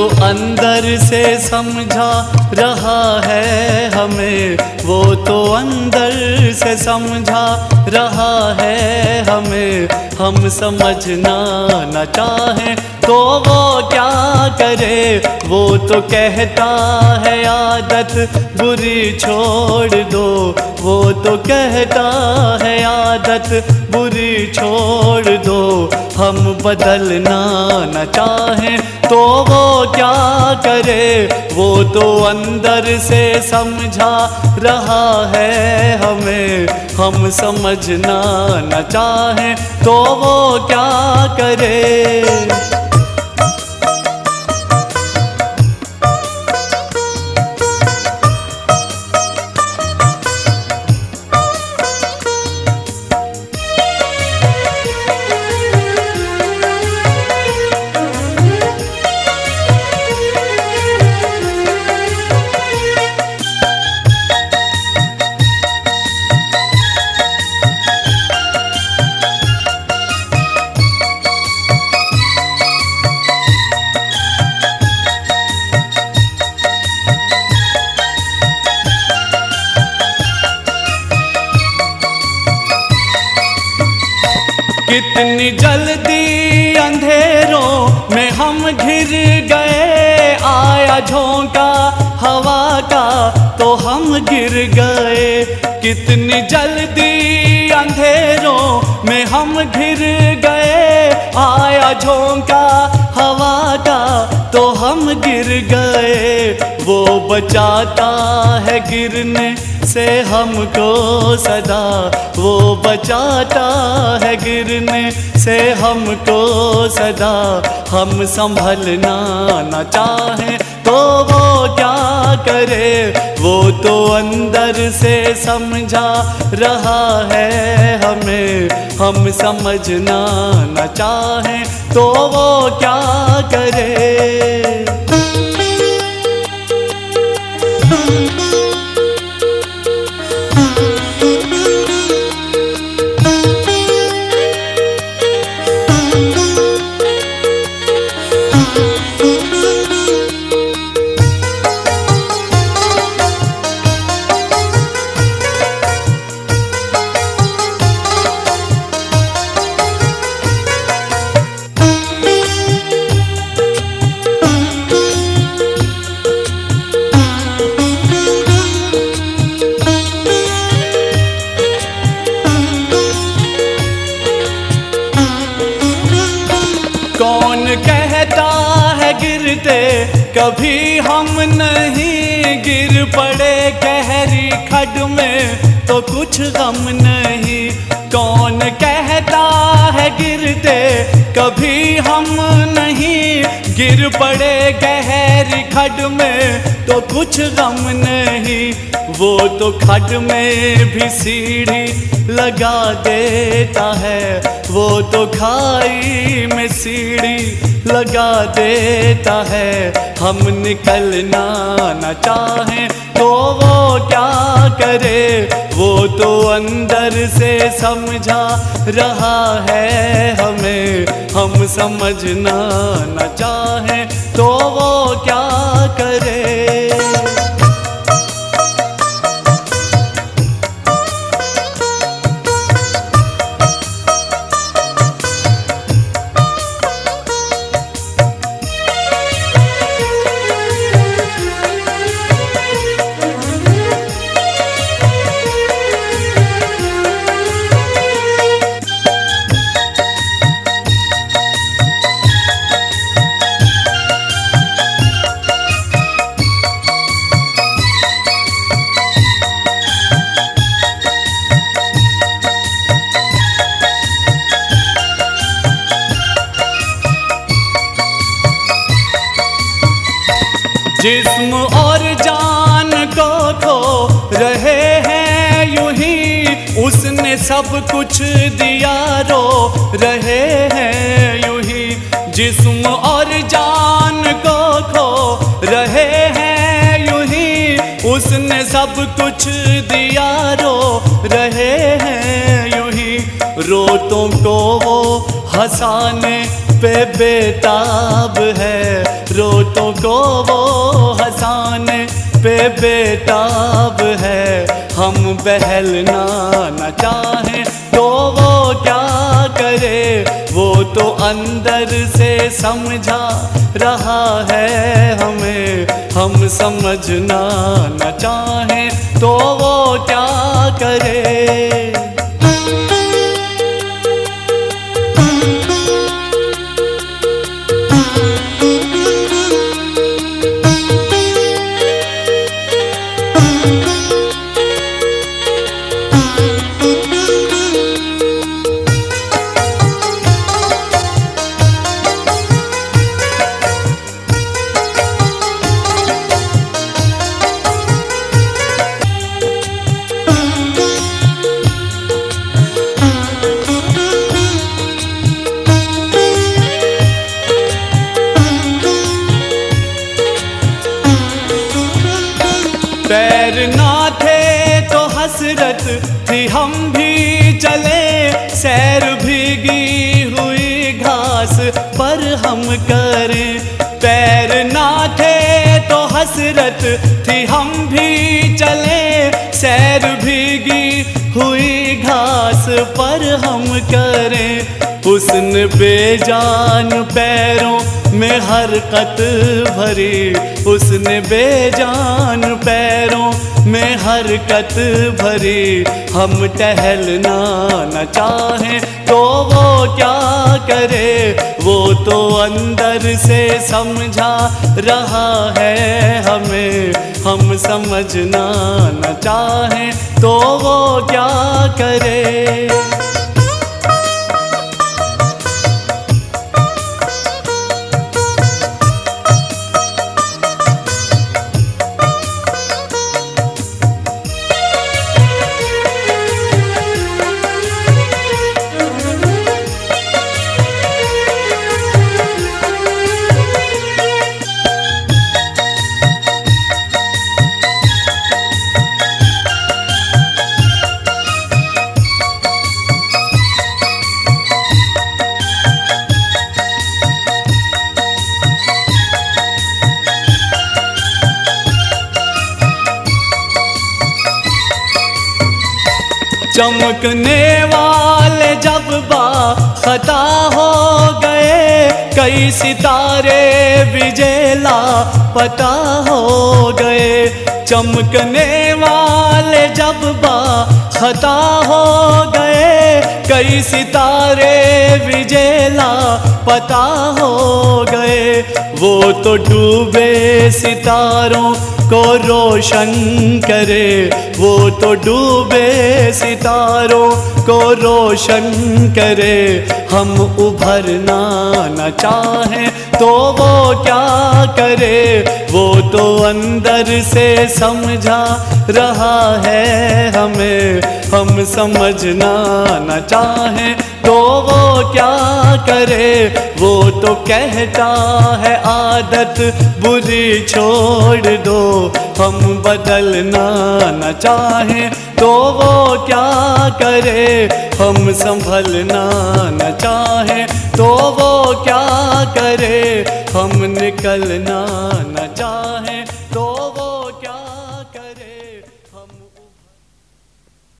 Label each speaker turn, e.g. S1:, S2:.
S1: अंदर से समझा रहा है हमें। वो तो अंदर से समझा रहा है हमें। हम समझना न चाहें तो वो क्या करे। वो तो कहता है, आदत बुरी छोड़ दो। वो तो कहता है, आदत बुरी छोड़ दो। हम बदलना न चाहें तो वो क्या करे? वो तो अंदर से समझा रहा है हमें। हम समझना न चाहें तो वो क्या करे? कितनी जल्दी अंधेरों में हम घिर गए। आया झोंका हवा का तो हम गिर गए। कितनी जल्दी अंधेरों में हम घिर गए। आया झोंका हवा का तो हम गिर गए। वो बचाता है गिरने से हमको सदा वो बचाता है गिरने से हमको सदा। हम संभलना न चाहें तो वो क्या करे? वो तो अंदर से समझा रहा है हमें। हम समझना न चाहें तो वो क्या करे? कभी हम नहीं गिर पड़े गहरी खड में तो कुछ गम नहीं। कौन कहता है गिरते? कभी हम नहीं गिर पड़े गहरी खड में तो कुछ गम नहीं, वो तो खड में भी सीढ़ी लगा देता है, वो तो खाई में सीढ़ी लगा देता है। हम निकलना न चाहें तो वो क्या करे, वो तो अंदर से समझा रहा है हमें। हम समझना न चाहें तो वो सब कुछ दिया रो रहे हैं यूँ ही। जिस्म और जान को खो रहे हैं यूँ ही। उसने सब कुछ दिया रो रहे हैं यूँ ही। रोतों को वो हंसाने पे बेताब है। रोतों को वो हंसाने पे बेताब है। हम बहलना न चाहें तो वो क्या करे? वो तो अंदर से समझा रहा है हमें, हम समझना न चाहें तो वो क्या करे? भीगी हुई घास पर हम करें पैर ना थे तो हसरत थी, हम भी चले। सैर भीगी हुई घास पर हम करें। हुस्न बेजान पैरों में हरकत भरी, उसने बेजान पैरों में हरकत भरी। हम टहलना न चाहें तो वो क्या करे? वो तो अंदर से समझा रहा है हमें। हम समझना न चाहें तो वो क्या करे? चमकने वाले जब बा खता हो गए, कई सितारे विजेला पता हो गए। चमकने वाले जब बा खता हो गए, कई सितारे विजेला पता हो गए। वो तो डूबे सितारों को रोशन करे, वो तो डूबे सितारों को रोशन करे। हम उभरना न चाहें तो वो क्या करे? वो तो अंदर से समझा रहा है हमें। हम समझना न चाहें तो वो क्या करे? वो तो कहता है आदत, बुरी छोड़ दो, हम बदलना न चाहें। तो वो क्या करे? हम संभलना न चाहें। तो वो क्या करे? हम निकलना न चाहें।